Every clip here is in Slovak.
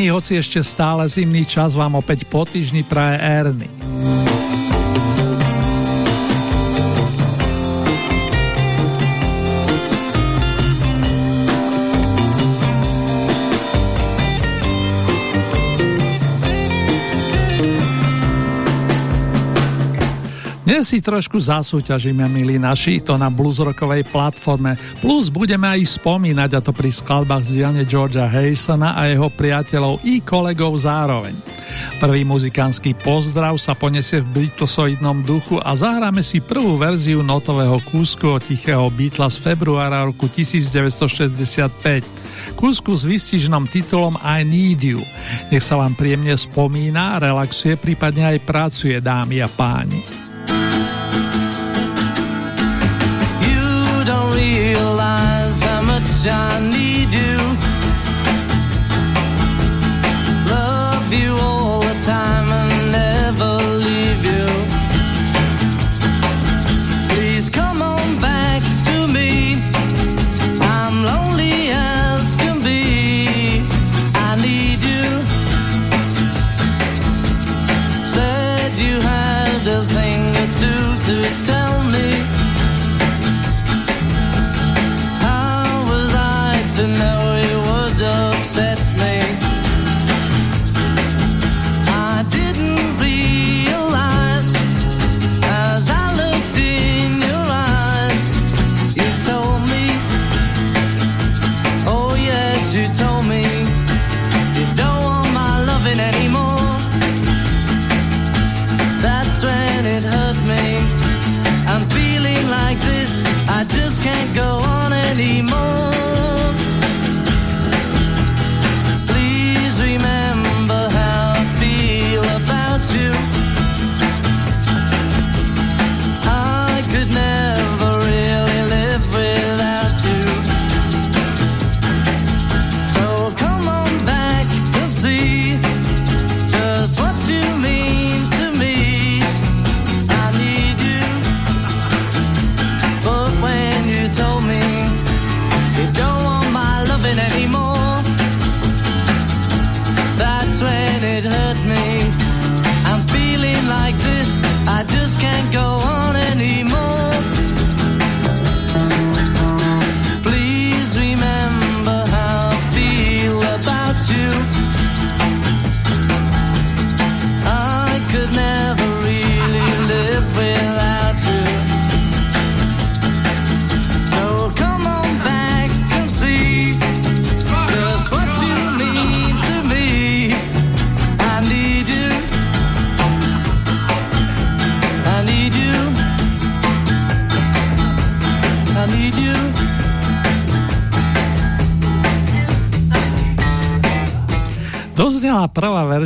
Pekný, hoci ešte stále zimný čas vám opäť po týždni praje Erny. Si trošku zasúťažíme, milí naši, to na bluesrockovej platforme. Plus budeme aj spomínať, a to pri skladbách z dielne Georgia Harrisona a jeho priateľov i kolegov zároveň. Prvý muzikánsky pozdrav sa poniesie v Beatlesoidnom duchu a zahráme si prvú verziu notového kúsku od tichého Beatla z februára roku 1965. Kúsku s výstižným titulom I Need You. Nech sa vám príjemne spomína, relaxuje, prípadne aj pracuje, dámy a páni. I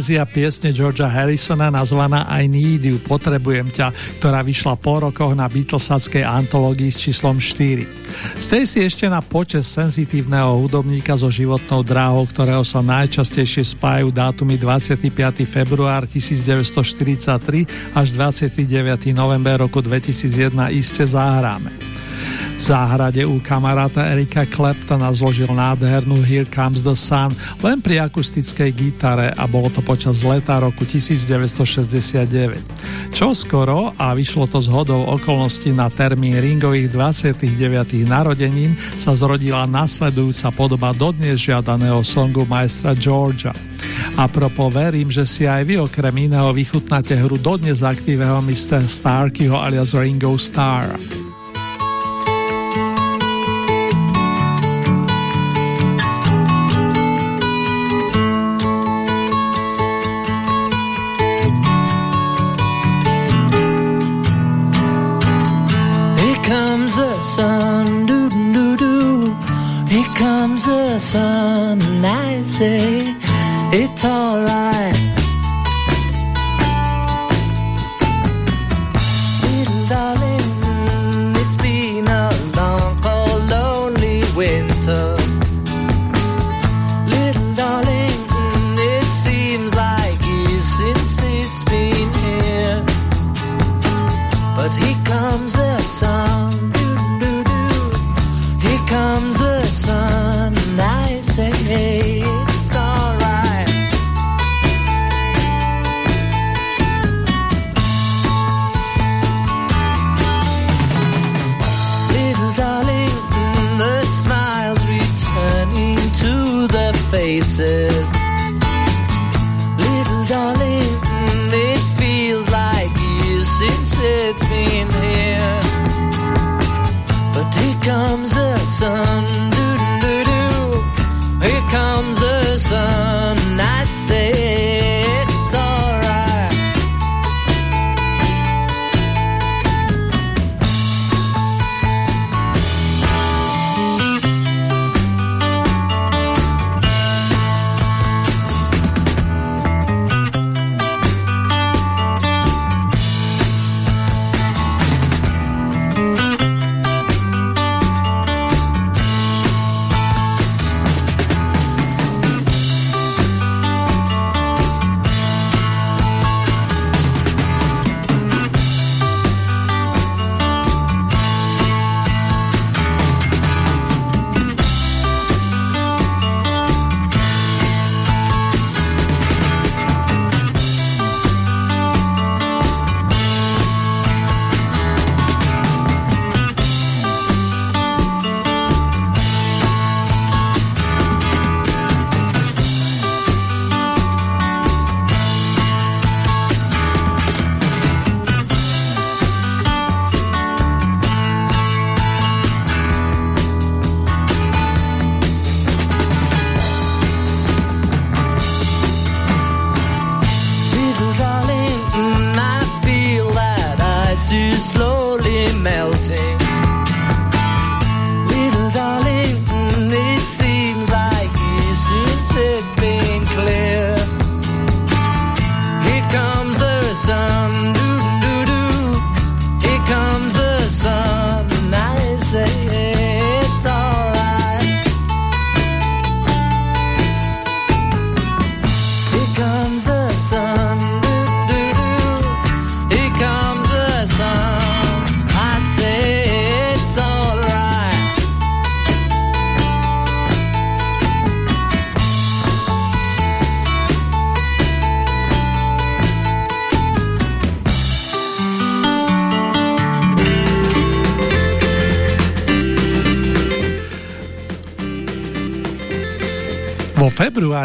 verzia piesne Georgia Harrisona nazvaná I Need You, Potrebujem ťa, ktorá vyšla po rokoch na Beatlesackej antológii s číslom 4. Z si ešte na počas senzitívneho hudobníka so životnou dráhou, ktorého sa najčastejšie spájajú dátumy 25. február 1943 až 29. november roku 2001 iste zahráme. V záhrade u kamaráta Erika Claptona zložil nádhernú Here Comes the Sun len pri akustickej gitare a bolo to počas leta roku 1969. Čo skoro, a vyšlo to z hodou okolností na termín Ringových 29. narodením, sa zrodila nasledujúca podoba dodnes žiadaného songu majstra Georgia. A propo verím, že si aj vy okrem iného vychutnáte hru dodnes aktívneho Mr. Starkyho alias Ringo Starr.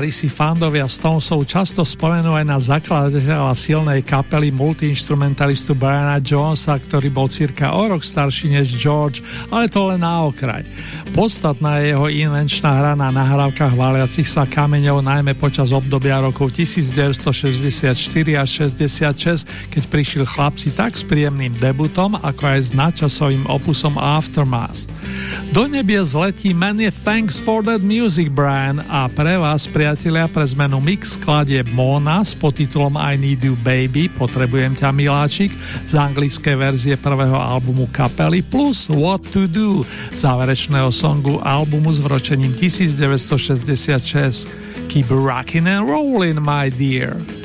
Si fandovia Stonesov často spomenú aj na zakladateľa silnej kapely multiinstrumentalistu Briana Jonesa, ktorý bol cirka o rok starší než George, ale to len na okraj. Podstatná je jeho invenčná hra na nahrávkach valiacich sa kameňov najmä počas obdobia rokov 1964 a 66, keď prišiel chlapci tak s príjemným debutom, ako aj s nadčasovým opusom Aftermath. Do nebie zletí Many Thanks for That Music, Brian, a pre vás, priatelia, pre zmenu mix skladie Mona s podtitulom I Need You Baby, Potrebujem ťa miláčik, z anglickej verzie prvého albumu kapely, plus What to Do, záverečného songu albumu s vročením 1966. Keep rockin' and rollin', my dear.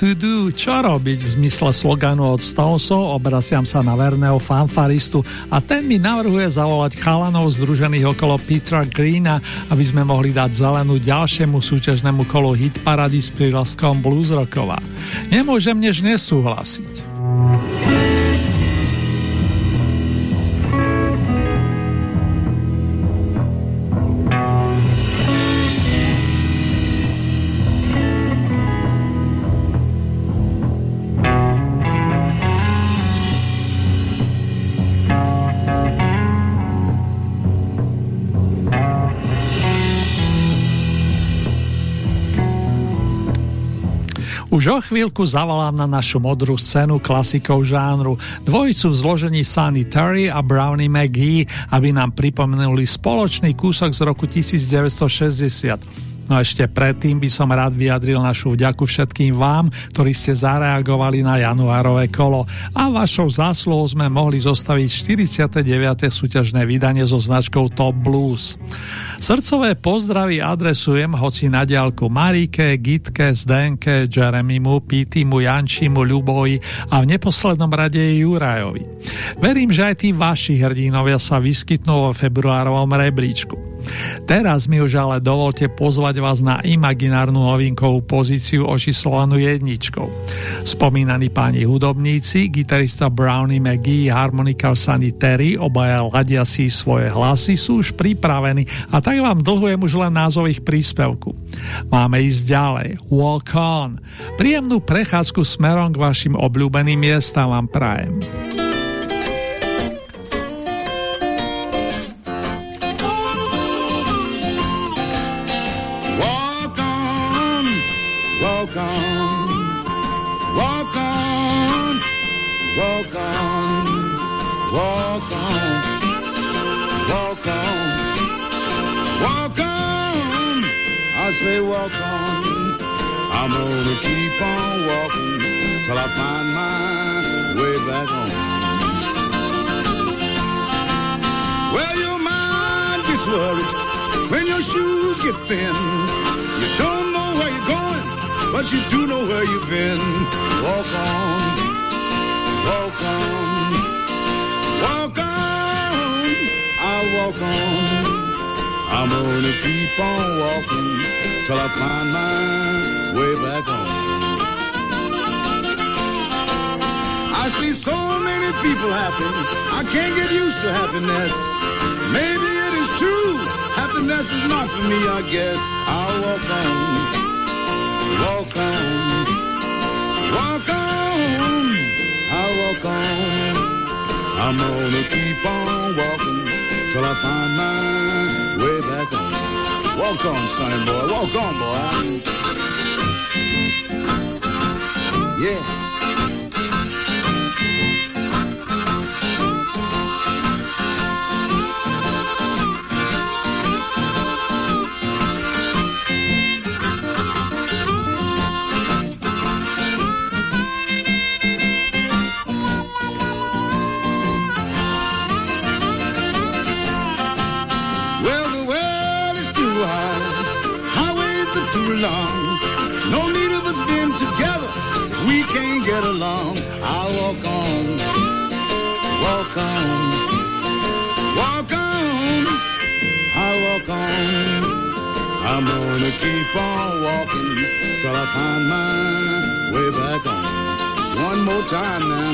To do? Čo robiť? V zmysle sloganu od Stonesov obraciam sa na verného fanfaristu a ten mi navrhuje zavolať chalanov združených okolo Petra Greena, aby sme mohli dať zelenú ďalšiemu súťažnému kolu hit parady s prírastkom blues rockova. Nemôžem než nesúhlasiť. Už o chvíľku zavolám na našu modrú scénu klasikov žánru, dvojicu v zložení Sunny Terry a Brownie McGee, aby nám pripomenuli spoločný kúsok z roku 1960. No ešte predtým by som rád vyjadril našu vďaku všetkým vám, ktorí ste zareagovali na januárové kolo a vašou zásluhou sme mohli zostaviť 49. súťažné vydanie so značkou Top Blues. Srdcové pozdravy adresujem hoci na diálku Marike, Gitke, Zdenke, Jeremimu, Pítimu, Jančimu, Ľuboji a v neposlednom rade Jurajovi. Verím, že aj tí vaši hrdinovia sa vyskytnú vo februárovom rebríčku. Teraz mi už ale dovolte pozvať vás na imaginárnu novinkovú pozíciu očíslovanú jedničkou. Spomínaní páni hudobníci, gitarista Brownie McGee, harmonikár Sunny Terry, obaja ladia svoje hlasy, sú už pripravení a tak vám dlhujem už len názov ich príspevku. Máme ísť ďalej. Walk on. Príjemnú prechádzku smerom k vašim obľúbeným miestam vám prajem. Say walk on. Walk on, walk on, I'm gonna keep on walking till I find my way back home. Well, your mind gets worried when your shoes get thin. But you do know where you've been. Walk on, walk on, walk on. I'll walk on. I'm gonna keep on walking till I find my way back home. I see so many people happy, I can't get used to happiness. Maybe it is true, happiness is not for me, I guess. I'll walk on, walk on, walk on, I'll walk on. I'm gonna keep on walking till I find my way back home. Walk on, sonny boy. Walk on, boy. Yeah. I'm gonna keep on walking till I find my way back home. One more time now.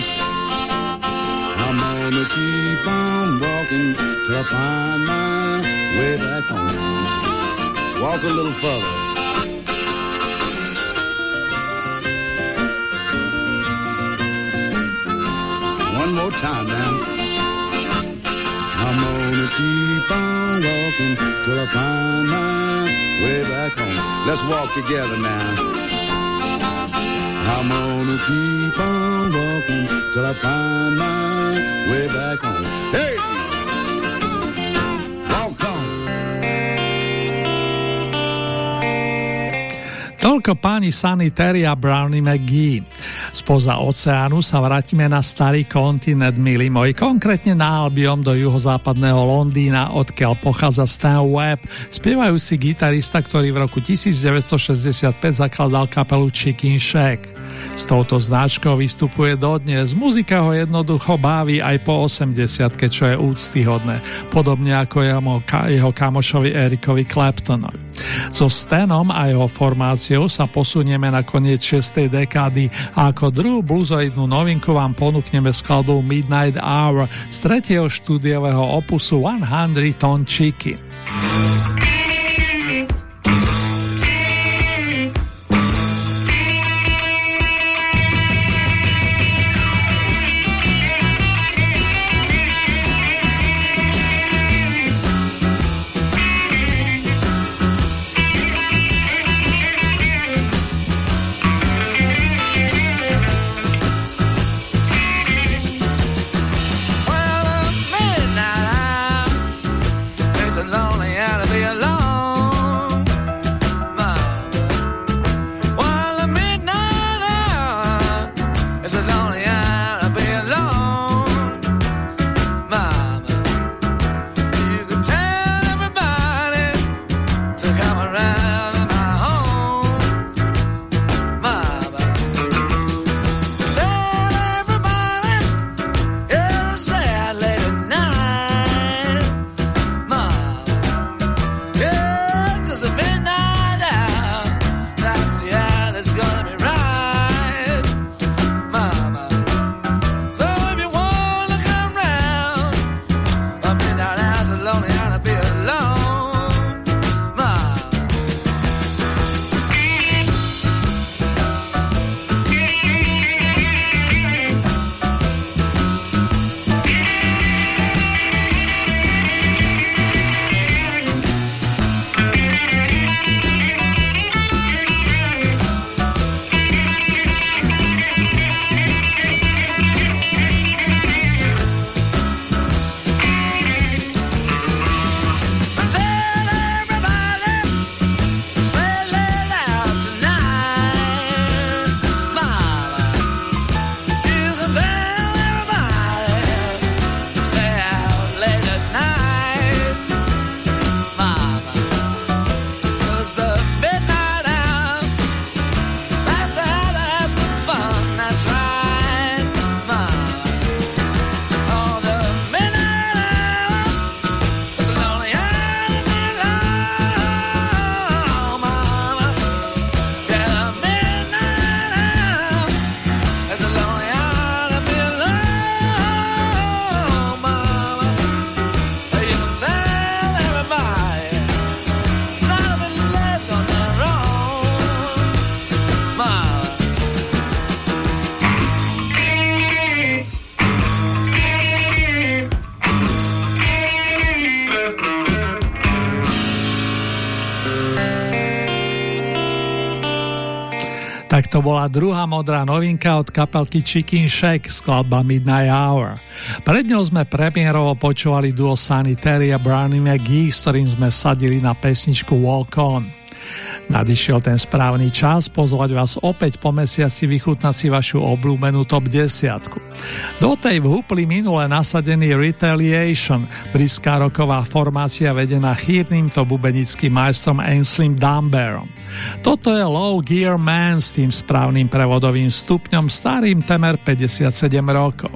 I'm gonna keep on walking till I find my way back home. Walk a little further. one more time now. I'm gonna keep on walking till I find my way back home. Let's walk together now. I'm gonna keep on walking till I find my way back home. Hey! Toľko páni Sunny Terry a Brownie McGee. Spoza oceánu sa vrátime na starý kontinent, milí moji, konkrétne na Albion do juhozápadného Londýna, odkiaľ pochádza Stan Webb, spievajúci gitarista, ktorý v roku 1965 zakladal kapelu Chicken Shack. S touto značkou vystupuje dodnes, muzika ho jednoducho baví aj po 80 čo je úctyhodné, podobne ako jeho, jeho kamošovi Erikovi Claptonovi. So Stanom a jeho formáciou sa posunieme na koniec 6. dekády a ako druhú bluzoidnú novinku vám ponúkneme skladbu Midnight Hour z tretieho štúdiového opusu 100 Ton Chicken. To bola druhá modrá novinka od kapelky Chicken Shack, skladba Midnight Hour. Pred ňou sme premiérovo počúvali duo Sanitary a Brownie McGee, s ktorým sme vsadili na pesničku Walk On. Nadišiel ten správny čas pozvať vás opäť po mesiaci vychutnať si vašu obľúbenú top 10. Do tej vhúpli minule nasadený Retaliation, britská roková formácia vedená chýrnym to bubenickým majstrom Ainslim Dumberom. Toto je Low Gear Man s tým správnym prevodovým stupňom starým temer 57 rokov.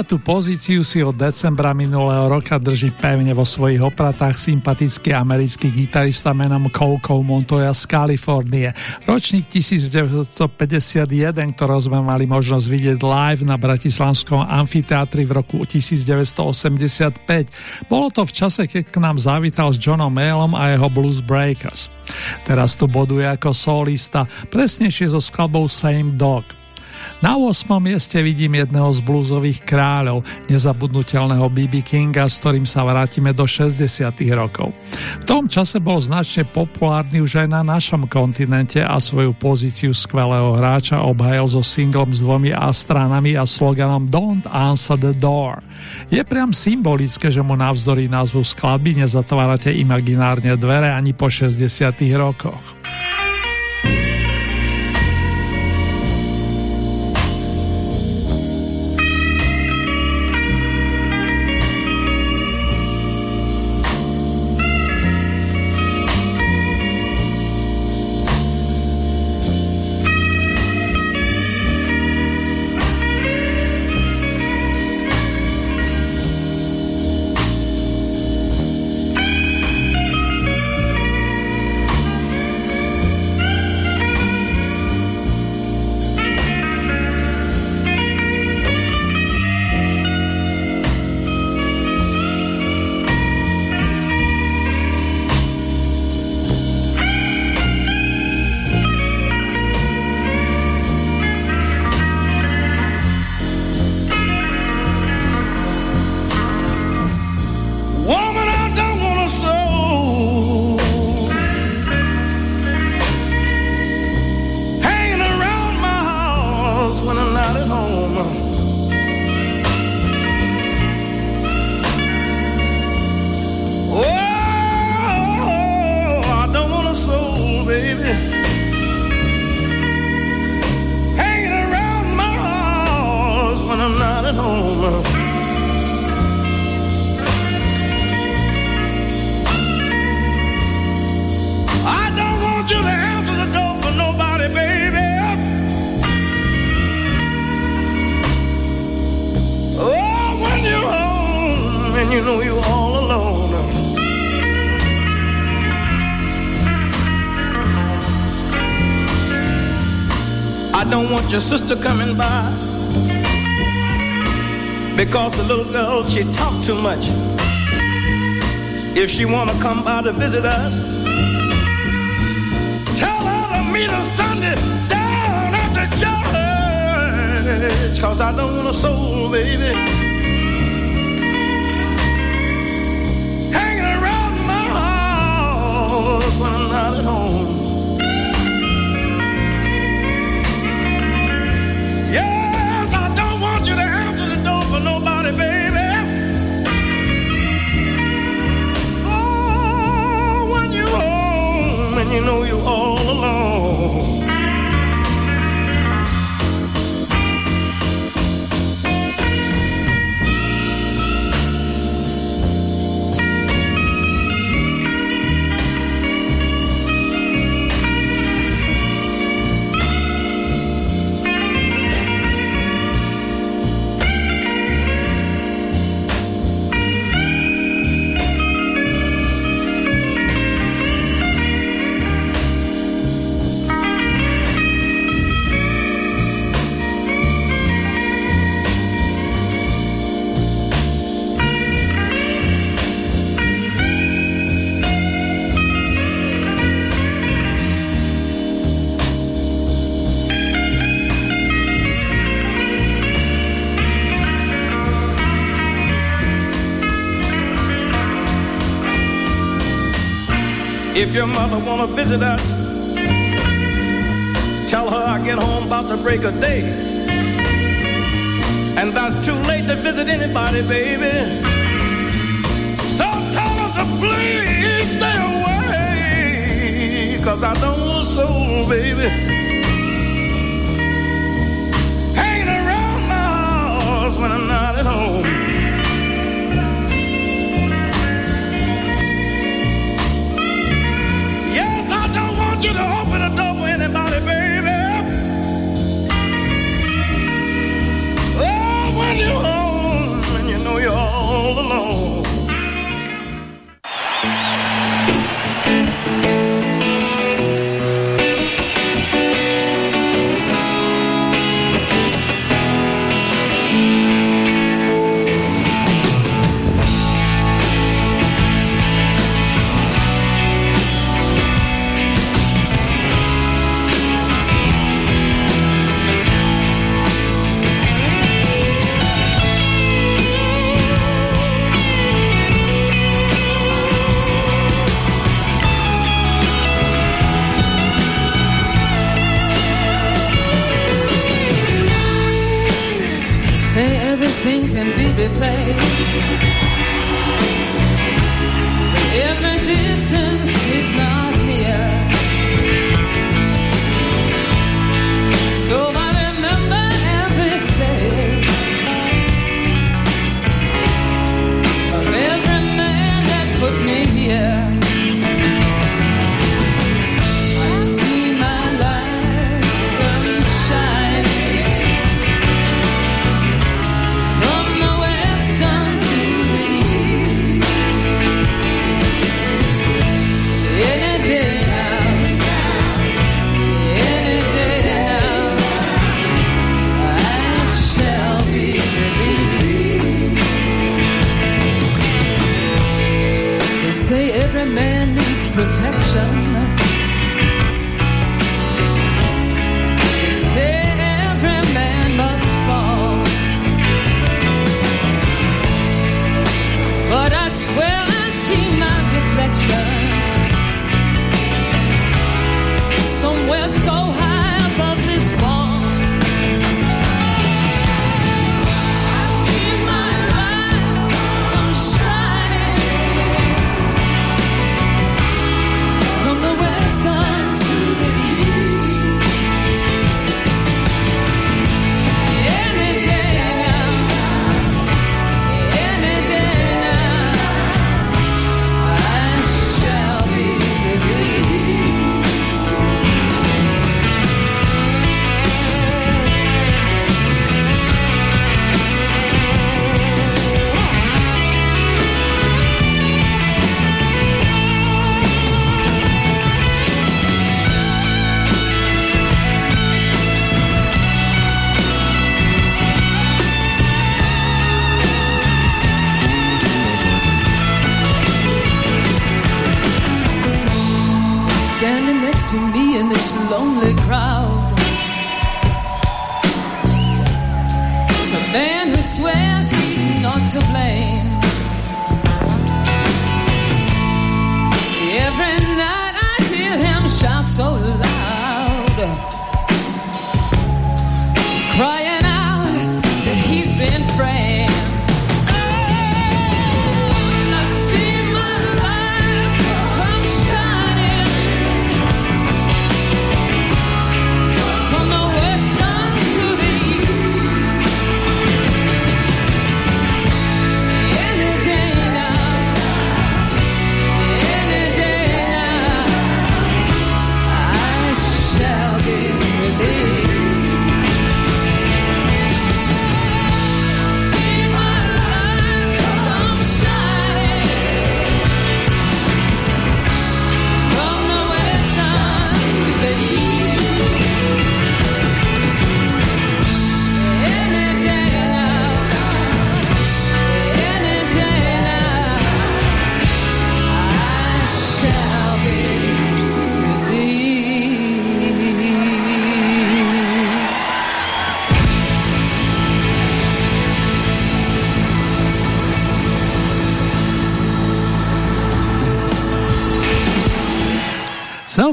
Deviatú pozíciu si od decembra minulého roka drží pevne vo svojich opratách sympatický americký gitarista menom Coco Montoya z Kalifornie. Ročník 1951, ktorého sme mali možnosť vidieť live na Bratislavskom amfiteátri v roku 1985. Bolo to v čase, keď k nám zavítal s Johnom Mailom a jeho Blues Breakers. Teraz tu boduje ako solista, presnejšie so skladbou Same Dog. Na 8. mieste vidím jedného z blúzových kráľov, nezabudnutelného BB Kinga, s ktorým sa vrátime do 60. rokov. V tom čase bol značne populárny už aj na našom kontinente a svoju pozíciu skvelého hráča obhajil so singlom s dvomi astranami a sloganom Don't answer the door. Je priam symbolické, že mu navzdory názvu skladby nezatvárate imaginárne dvere ani po 60. rokoch. Sister coming by because the little girl she talk too much. If she wanna come by to visit us, tell her to meet us Sunday down at the church. Cause I don't want a soul, baby. Hanging around my house when I'm not at home. If your mother wanna visit us, tell her I get home about the break of day. And that's too late to visit anybody, baby. So tell her to please stay away. Cause I don't want soul, baby. Hanging around my house when I'm not at home. Alone. Everything can be replaced. Every distance protect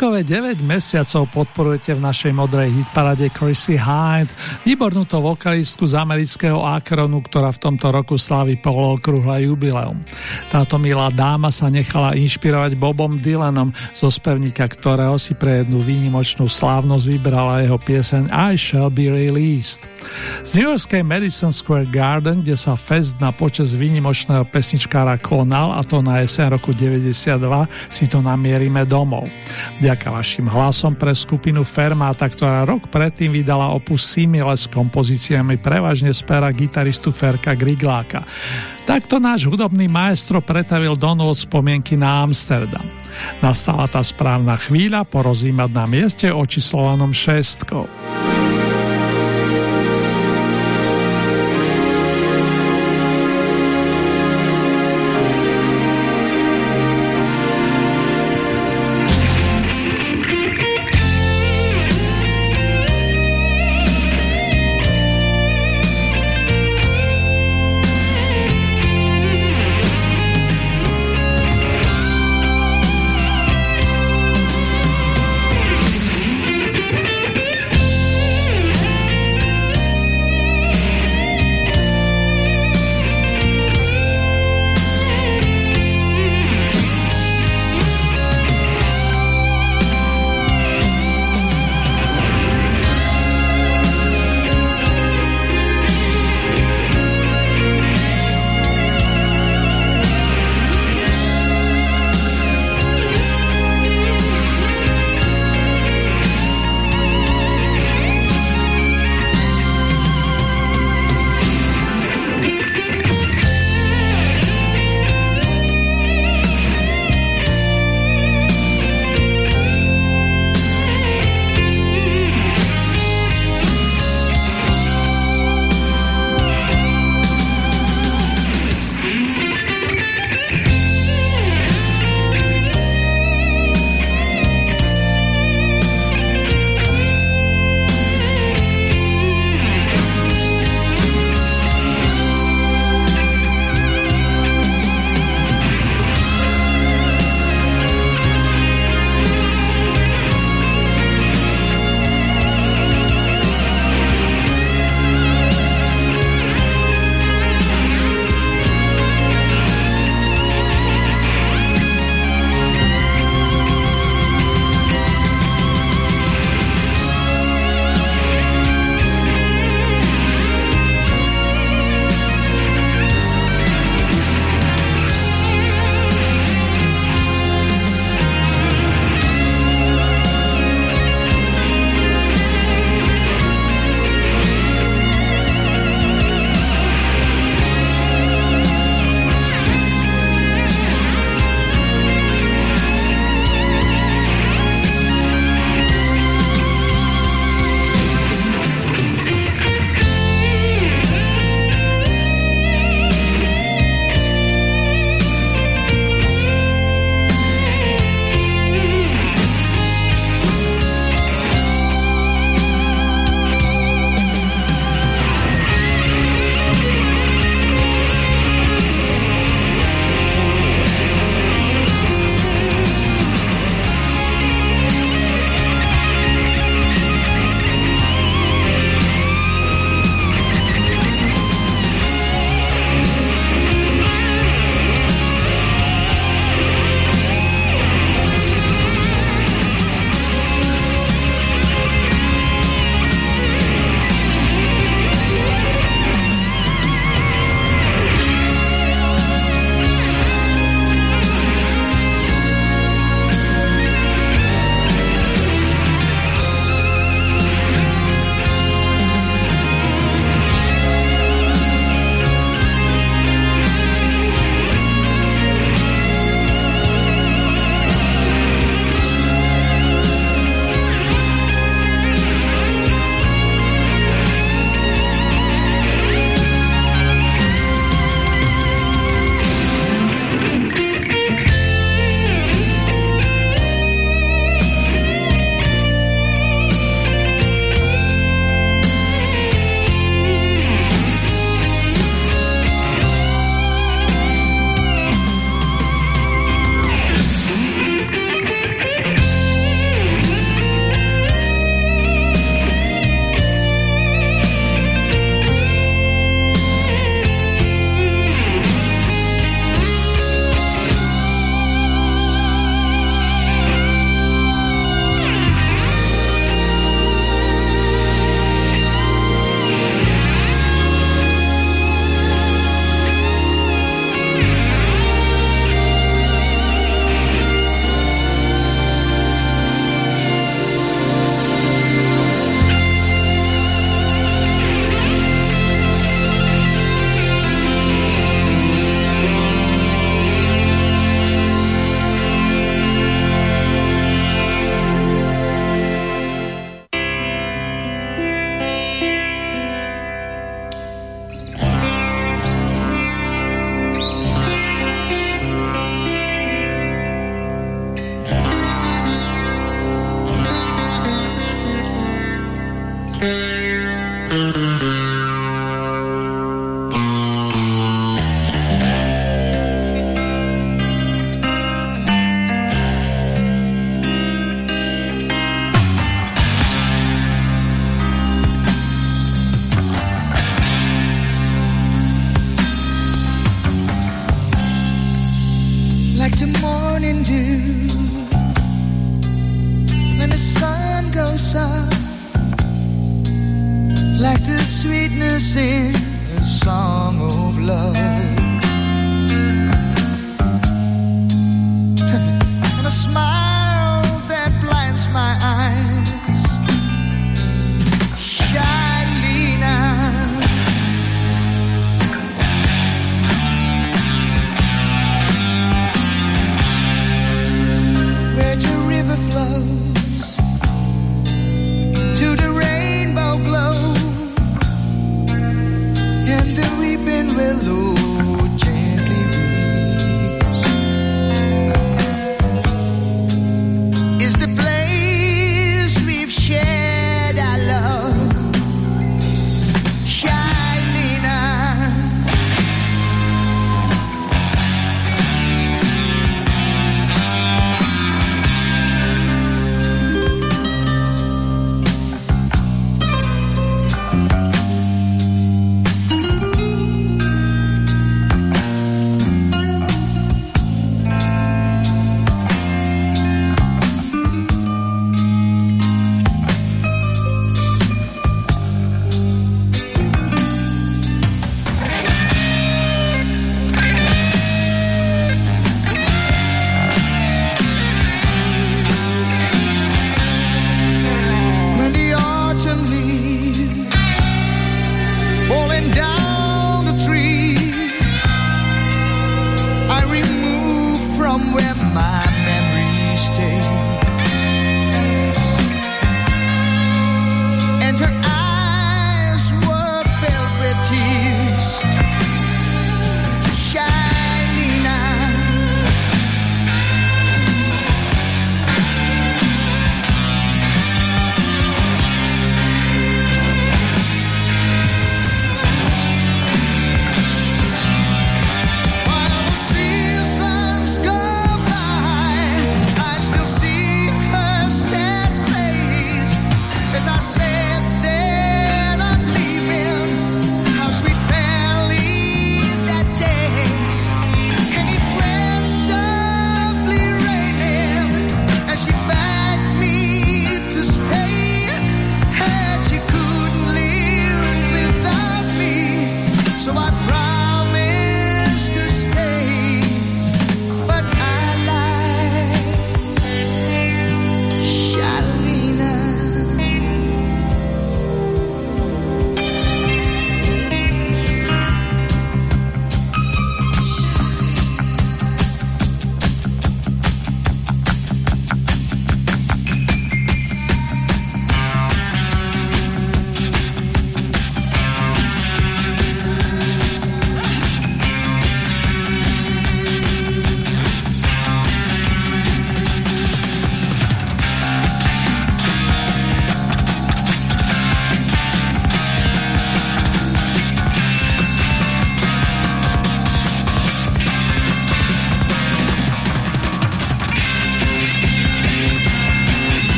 Celkové 9 mesiacov podporujete v našej modrej hitparade Chrissy Hyde, výbornú to vokalistku z amerického Akronu, ktorá v tomto roku slávi polookrúhle jubileum. Táto milá dáma sa nechala inšpirovať Bobom Dylanom, zo spevníka ktorého si pre jednu výnimočnú slávnosť vybrala jeho pieseň I Shall Be Released. Z New Yorkskej Madison Square Garden, kde sa fest na počas výnimočného pesničkára konal, a to na jeseň roku 92, si to namierime domov. Vďaka vašim hlasom pre skupinu Fermata, ktorá rok predtým vydala opus Simile s kompozíciami prevažne z pera gitaristu Ferka Grigláka. Takto náš hudobný maestro pretavil do nôc spomienky na Amsterdam. Nastala tá správna chvíľa porozímať na mieste očíslovanom šestkou.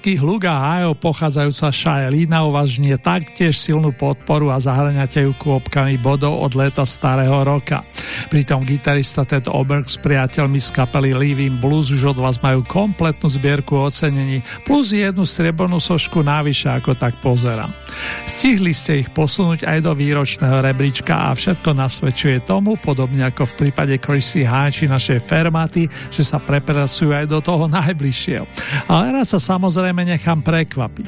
Holandských lug a hájov pochádzajúca Shailina uvažnie taktiež silnú podporu a zahrňate ju kôpkami bodov od leta starého roka. Pritom gitarista Ted Oberg s priateľmi z kapely Living Blues už od vás majú kompletnú zbierku ocenení plus jednu striebornú sošku návyše, ako tak pozerám. Stihli ste ich posunúť aj do výročného rebríčka a všetko nasvedčuje tomu, podobne ako v prípade Chrissy či našej Fermaty, že sa prepracujú aj do toho najbližšieho. Ale rád sa samozrejme nechám prekvapiť.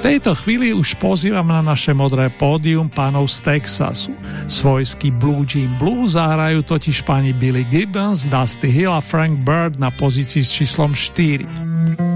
V tejto chvíli už pozývam na naše modré pódium pánov z Texasu. Svojský Blue Jean Blue zahrajú totiž pani Billy Gibbons, Dusty Hill a Frank Bird na pozícii s číslom 4.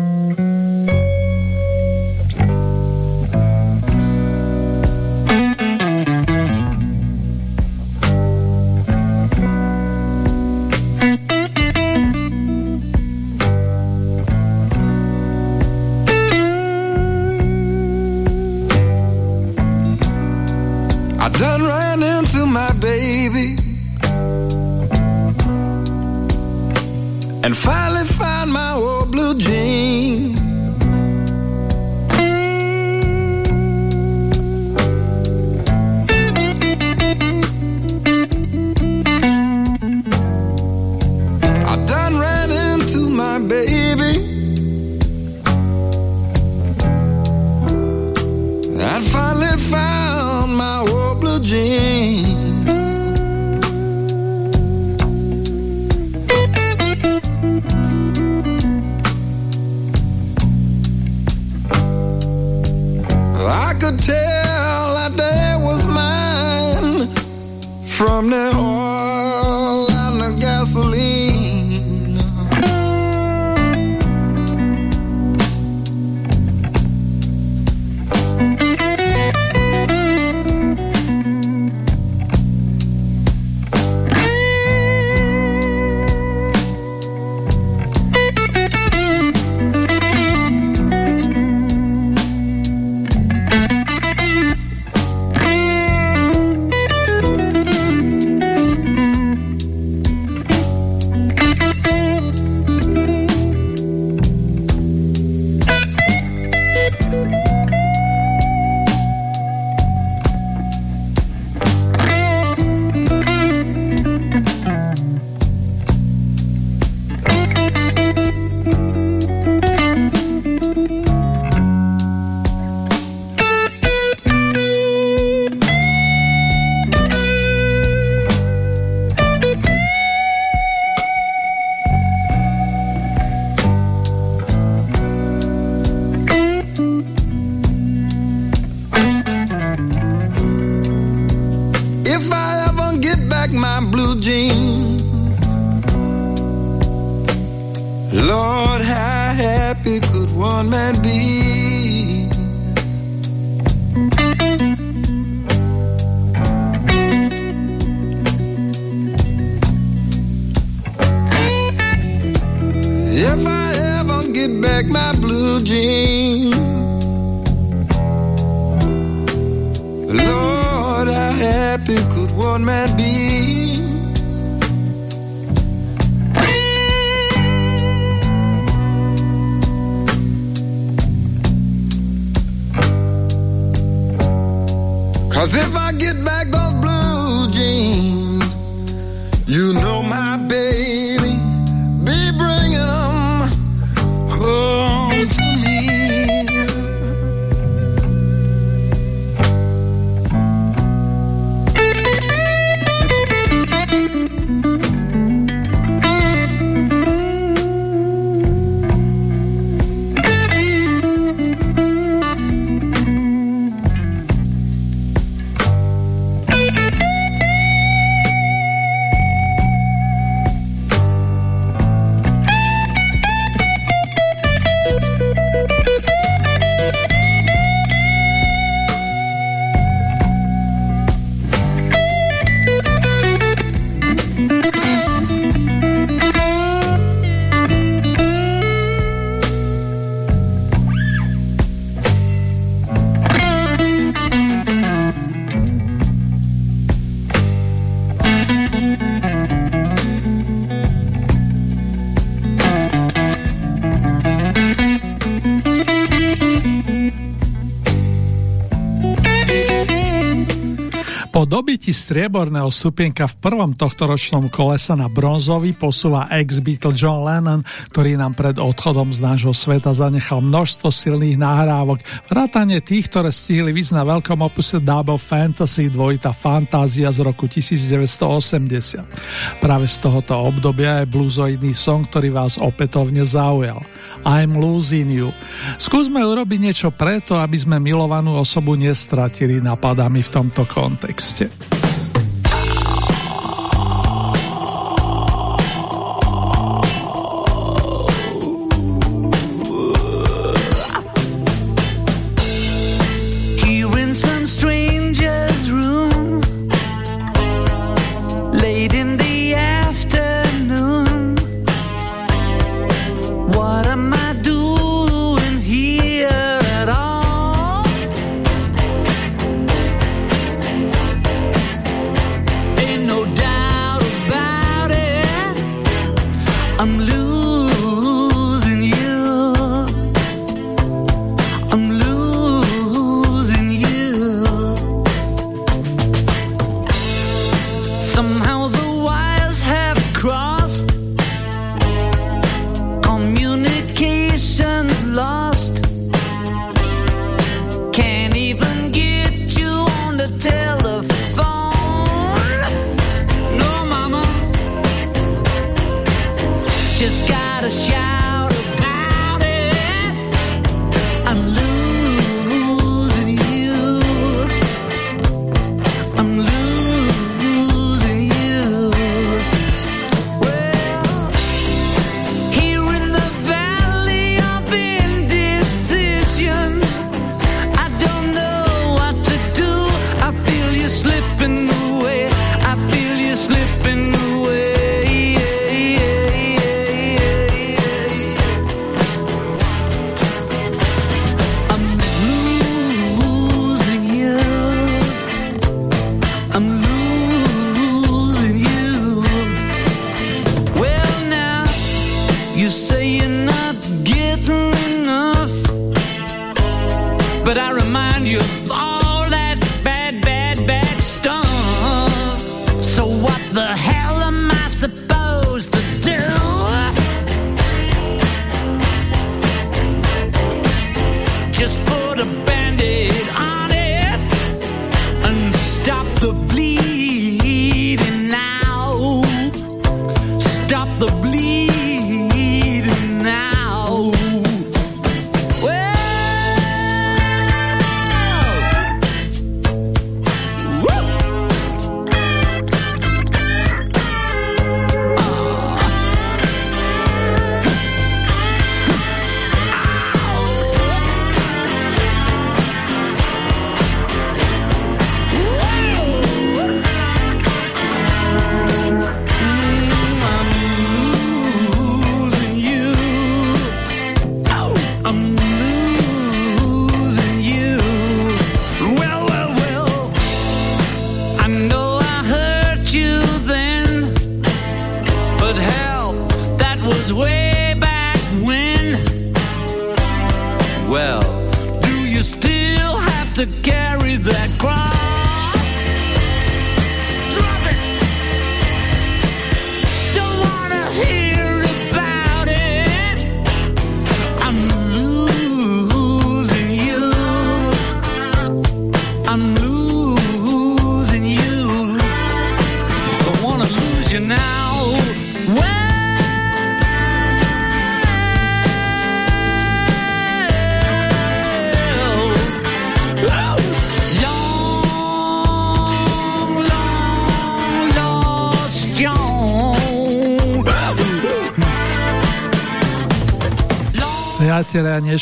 dobití strieborného stupienka v prvom tohto ročnom kole sa na bronzový posúva ex-Beatle John Lennon, ktorý nám pred odchodom z nášho sveta zanechal množstvo silných nahrávok, vrátane tých, ktoré stihli víc na veľkom opuse Double Fantasy dvojita Fantázia z roku 1980. Práve z tohoto obdobia je bluzoidný song, ktorý vás opätovne zaujal. I'm losing you. Skúsme urobiť niečo preto, aby sme milovanú osobu nestratili, napadá mi v tomto kontexte.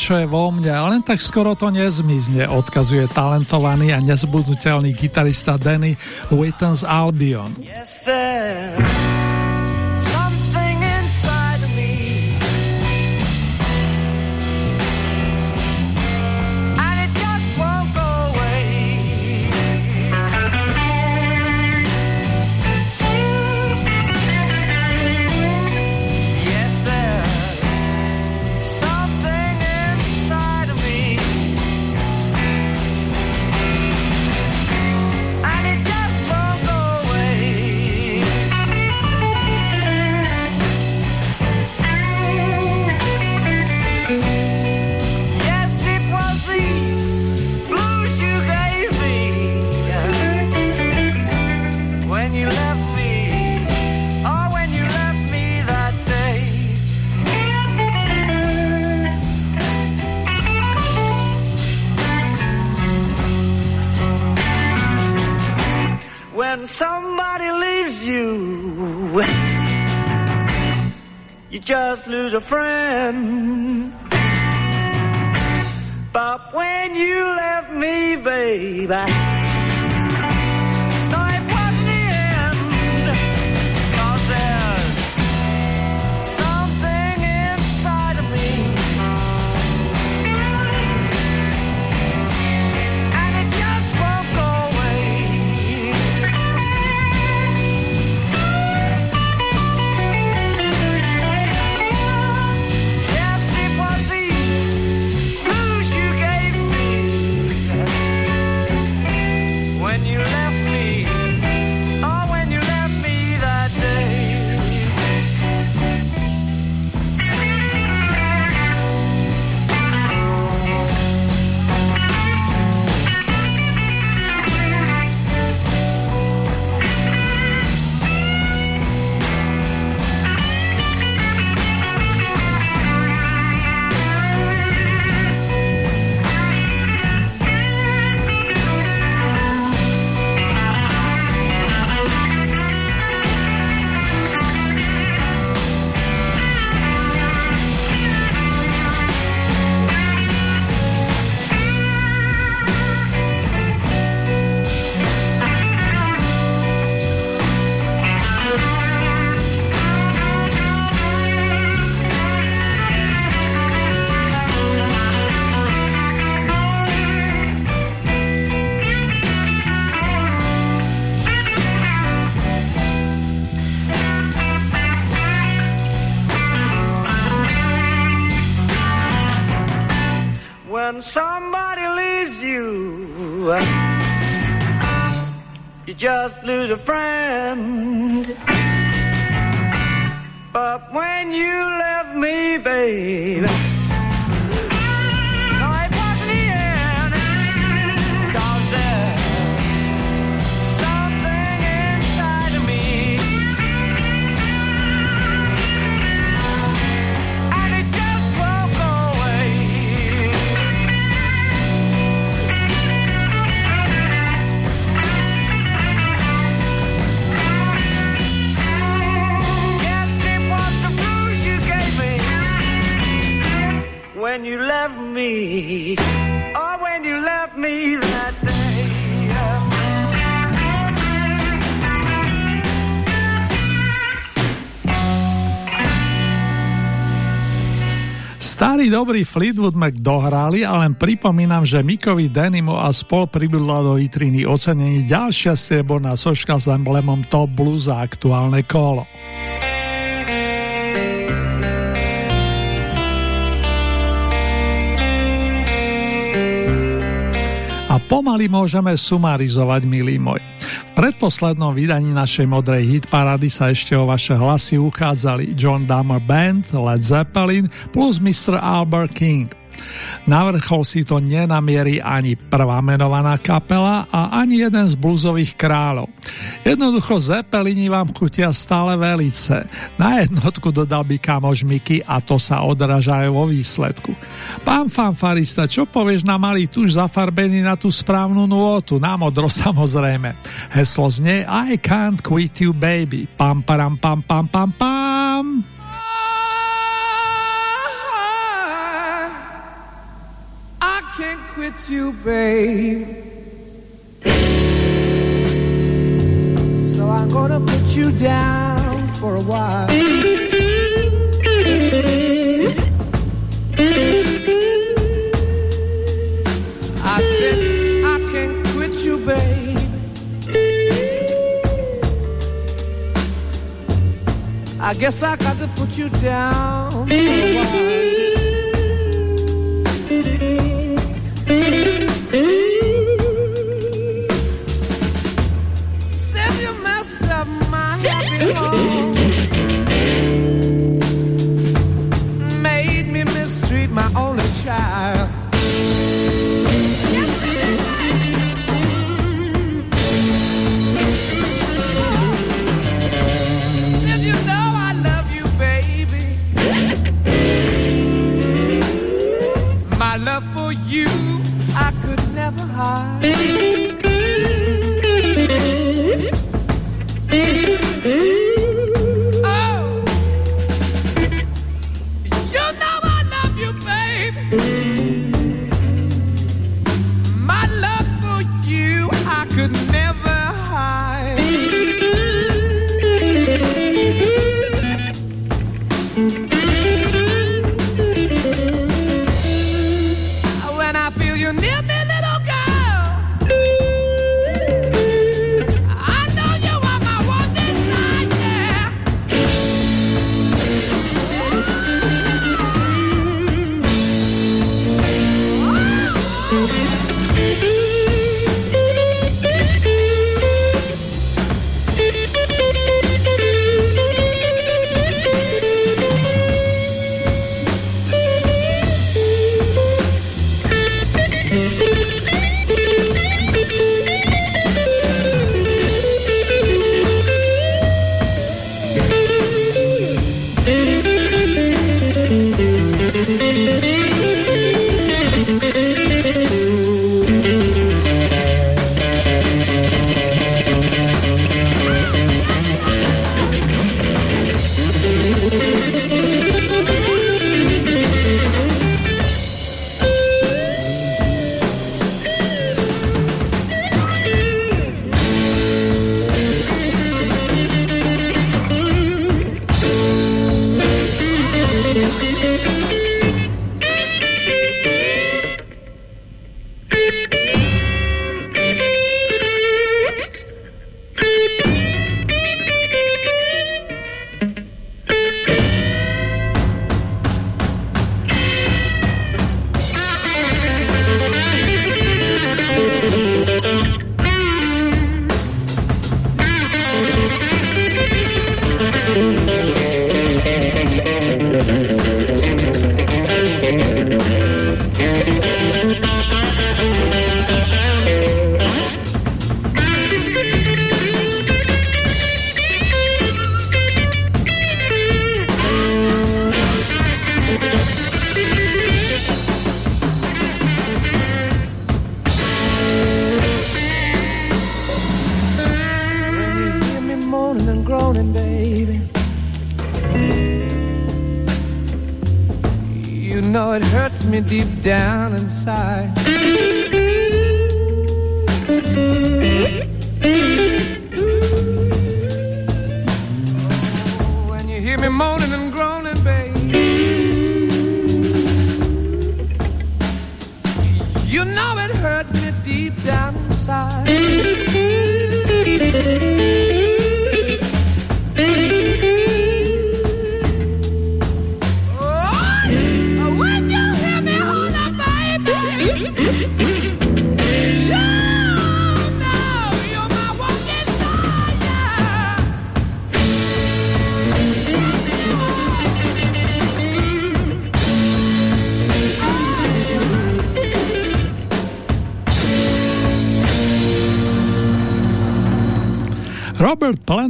Niečo je vo mne, ale len tak skoro to nezmizne, odkazuje talentovaný a nezbudnutelný gitarista Danny Wittens Albion. Left me, baby. Dobrý Fleetwood Mac dohrali a len pripomínam, že Mikovi Denimo a spol pribudla do vitriny ocenení ďalšia strieborná soška s emblemom Top Blues a aktuálne kolo. A pomaly môžeme sumarizovať, milý môj. Predposlednom vydaní našej modrej hitparady sa ešte o vaše hlasy uchádzali John Dummer Band, Led Zeppelin plus Mr. Albert King – na vrchol si to nenamierí ani prvá menovaná kapela a ani jeden z blúzových kráľov. Jednoducho Zeppelini vám chutia stále velice. Na jednotku dodal by kamož Miky a to sa odráža aj vo výsledku. Pán fanfarista, čo povieš na malý tuž zafarbený na tú správnu nôtu? Na modro samozrejme. Heslo znie I can't quit you baby. Pam param pam pam pam pam. You, babe. So I'm gonna put you down for a while. I said I can't quit you, babe. I guess I got to put you down for a while. Thank you. Baby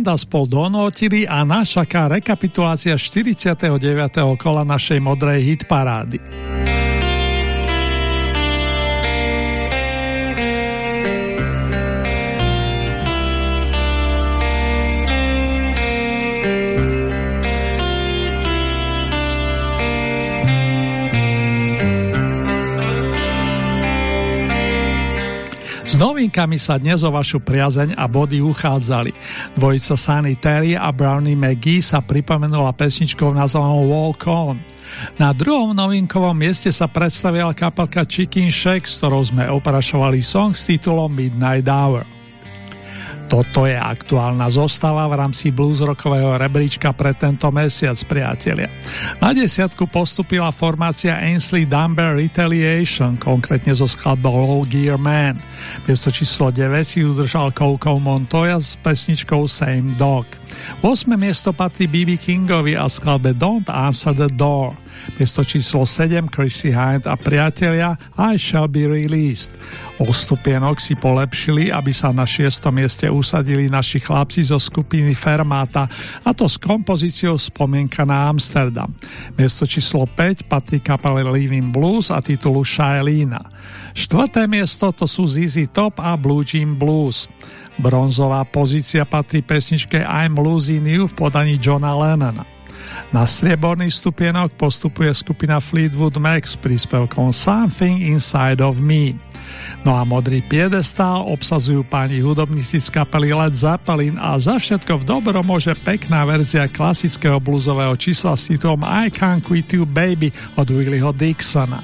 nás spol donotili a nás čaká rekapitulácia 49. kola našej modrej hitparády. Novinkami sa dnes o vašu priazeň a body uchádzali. Dvojica Sunny Terry a Brownie McGee sa pripomenula pesničkou nazvanou Walk On. Na druhom novinkovom mieste sa predstavila kapelka Chicken Shake, s ktorou sme oprašovali song s titulom Midnight Hour. Toto je aktuálna zostava v rámci bluesrockového rebríčka pre tento mesiac, priatelia. Na desiatku postupila formácia Ainsley Dunbar Retaliation, konkrétne zo skladbou Gear Man. Miesto číslo 9 si udržal Coco Montoya s pesničkou Same Dog. 8. miesto patrí BB Kingovi a skladbe Don't Answer the Door. Miesto číslo 7 Chrissy Hind a priatelia I Shall Be Released. O stupienok si polepšili, aby sa na 6. mieste usadili naši chlapci zo skupiny Fermata a to s kompozíciou Spomienka na Amsterdam. Miesto číslo 5 patrí kapele Living Blues a titulu Shailina. Štvrté miesto to sú ZZ Top a Blue Jean Blues. Bronzová pozícia patrí pesničke I'm Losing You v podaní Johna Lennona. Na strieborný stupienok postupuje skupina Fleetwood Mac s príspevkom Something Inside of Me. No a modrý piedestál obsazujú páni hudobníci z kapely Led Zeppelin a za všetko v dobro môže pekná verzia klasického bluzového čísla s titulom I Can't Quit You Baby od Willyho Dixona.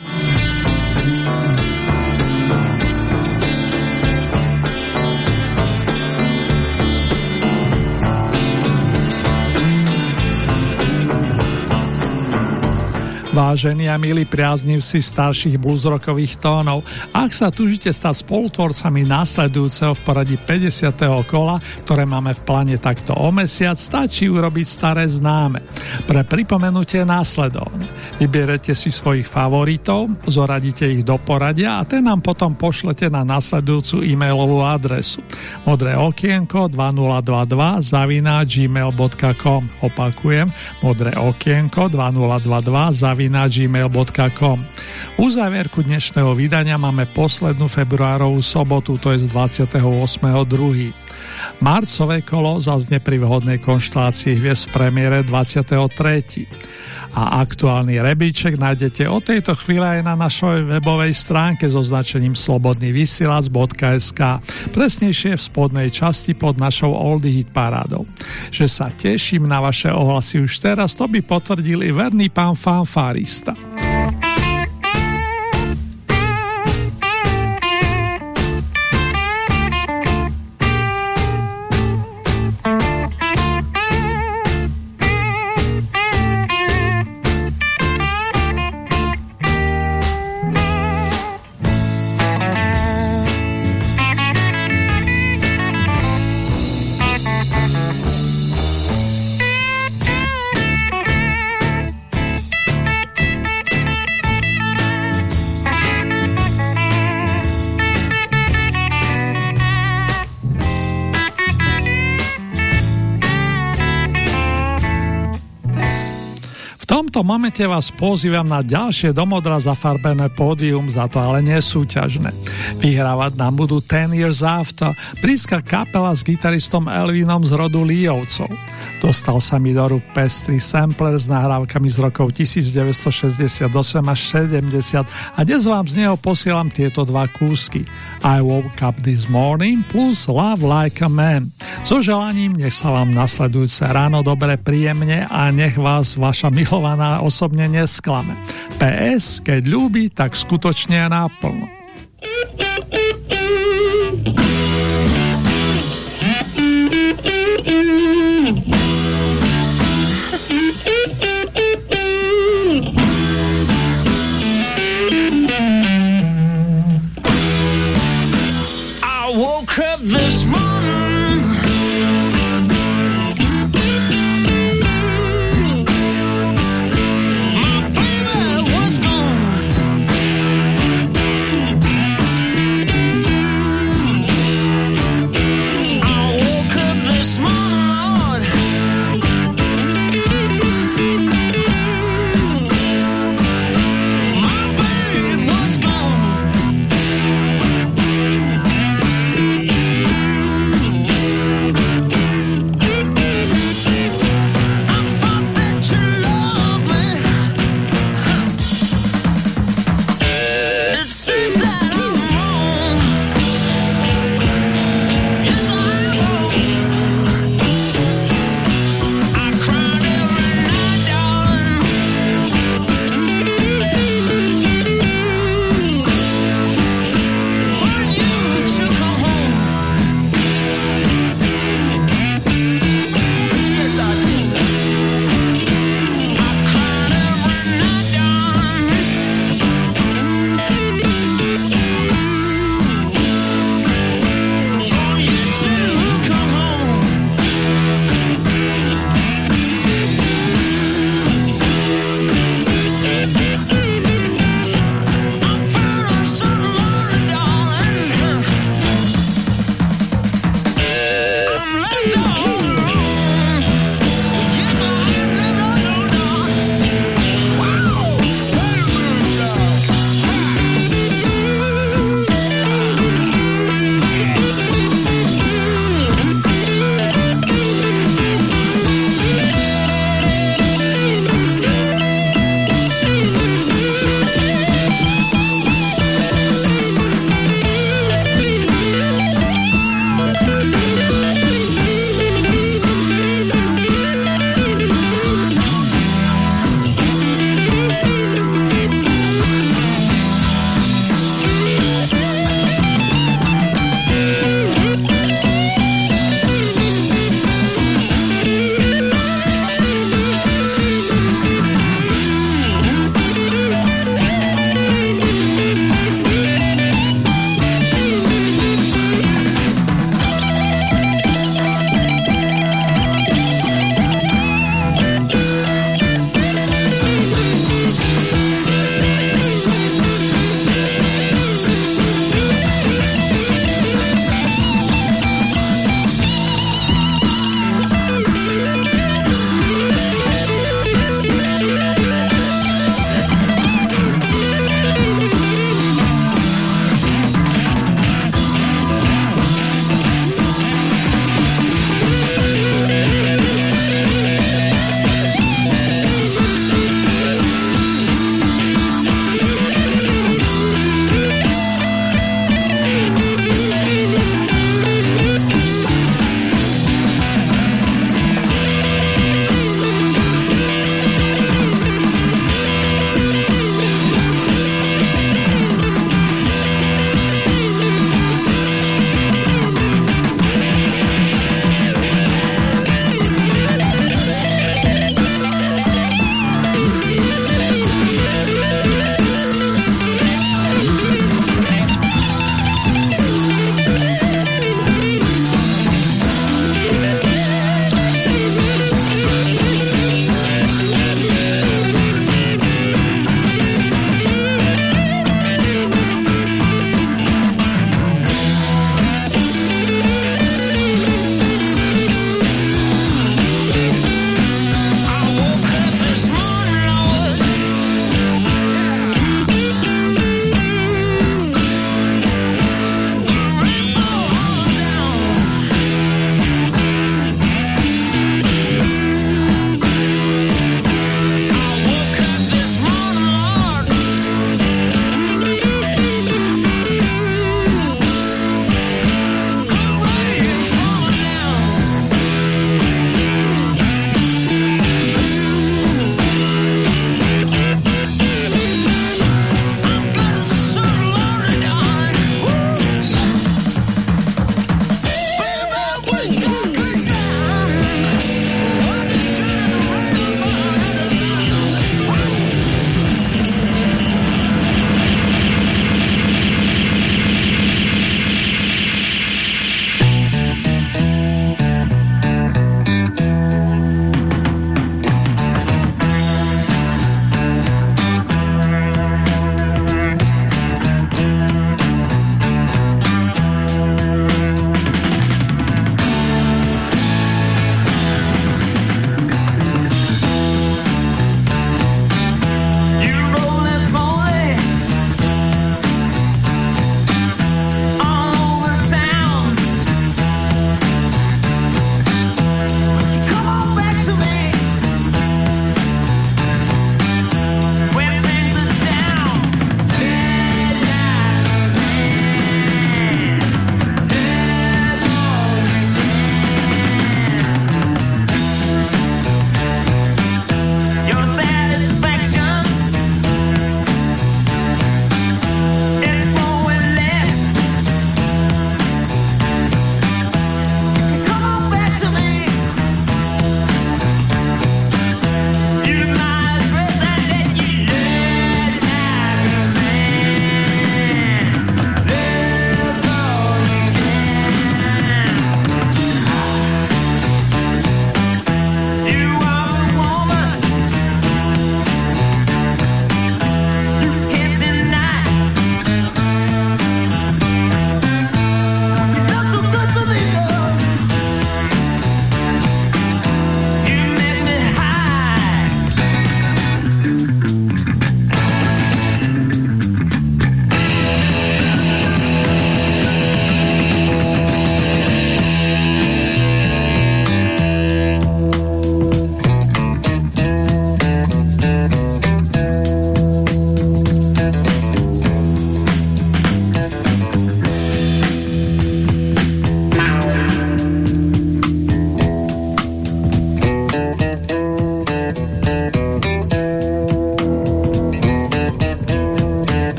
Vážení a milí priaznivci starších bluesrockových tónov, ak sa tužite stať spolutvorcami následujúceho v poradí 50. kola, ktoré máme v pláne takto o mesiac, stačí urobiť staré známe. Pre pripomenutie následovne. Vyberete si svojich favoritov, zoradíte ich do poradia a ten nám potom pošlete na následujúcu e-mailovú adresu modré okienko 2022 zavina gmail.com Opakujem, modré okienko 2022 zavina gmail.com. Uzávierku dnešného vydania máme poslednú februárovú sobotu, to je z 28.2. Marcové kolo zazne pri vhodnej konštalácii hviezd v premiére 23. A aktuálny rebíček nájdete od tejto chvíle aj na našej webovej stránke so značením slobodnyvysielac.sk presnejšie v spodnej časti pod našou Oldie Hit parádou. Že sa teším na vaše ohlasy už teraz, to by potvrdil i verný pán fanfárista. Momente vás pozývam na ďalšie domodra zafarbené pódium, za to ale nesúťažné. Vyhrávať nám budú Ten Years After, blízka kapela s gitaristom Elvinom z rodu Líovcov. Dostal sa mi do rúk pestrý sampler s nahrávkami z rokov 1968 až 70 a dnes vám z neho posielam tieto dva kúsky. I woke up this morning plus Love like a man. So želaním nech sa vám nasledujúce ráno dobre príjemne a nech vás vaša milovaná osobne nesklame. PS, keď ľúbi, tak skutočne náplno. Mm-hmm.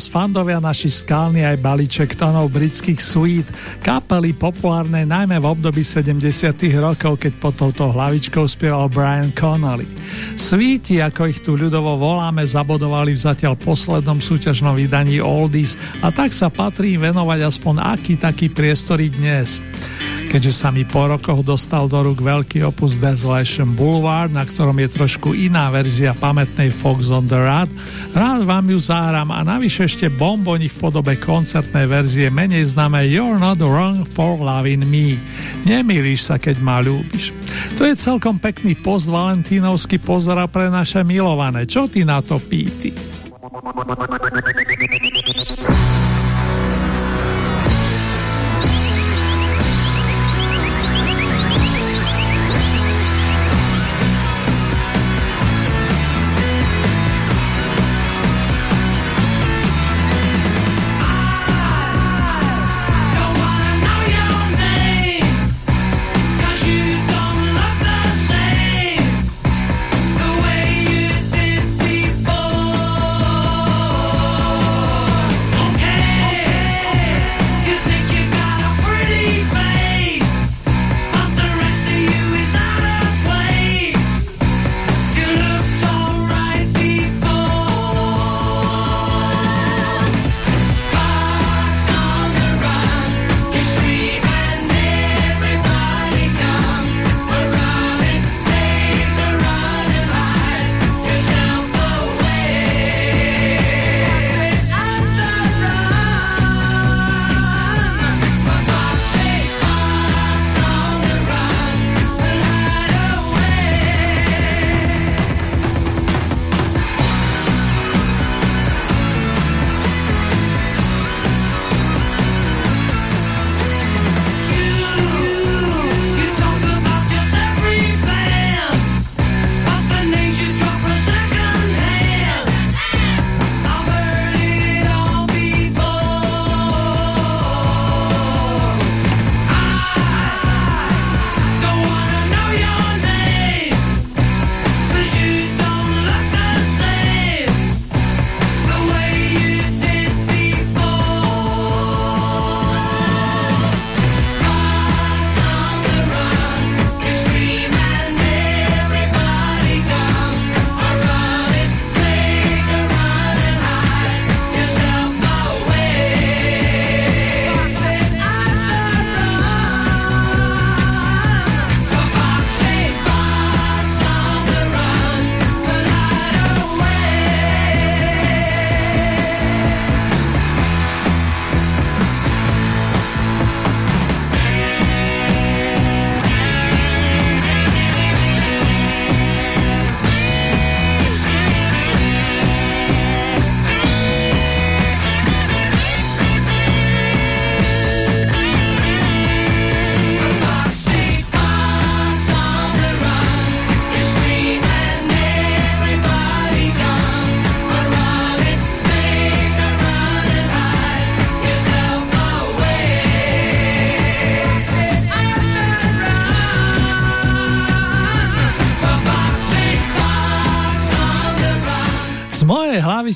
vás fandovia naši skalný aj balíček tonov britských suite, kapely populárne najmä v období 70 rokov, keď pod touto hlavičkou spieval Brian Connolly. Svíti, ako ich tu ľudovo voláme, zabodovali v zatiaľ poslednom súťažnom vydaní Oldies a tak sa patrí venovať aspoň aký taký priestory dnes. Keďže sa mi po rokoch dostal do rúk veľký opus Desolation Boulevard, na ktorom je trošku iná verzia pamätnej Fox on the Rad, rád vám ju zahrám a navyše ešte bombonik v podobe koncertnej verzie menej známe You're not wrong for loving me. Nemýliš sa, keď ma ľúbiš. To je celkom pekný post valentínovský pozor pre naše milované. Čo ty na to píti?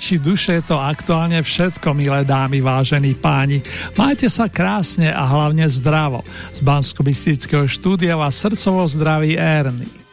Či duše je to aktuálne všetko, milé dámy, vážení páni. Majte sa krásne a hlavne zdravo. Z bansko štúdia vás srdcovo zdraví Ernie.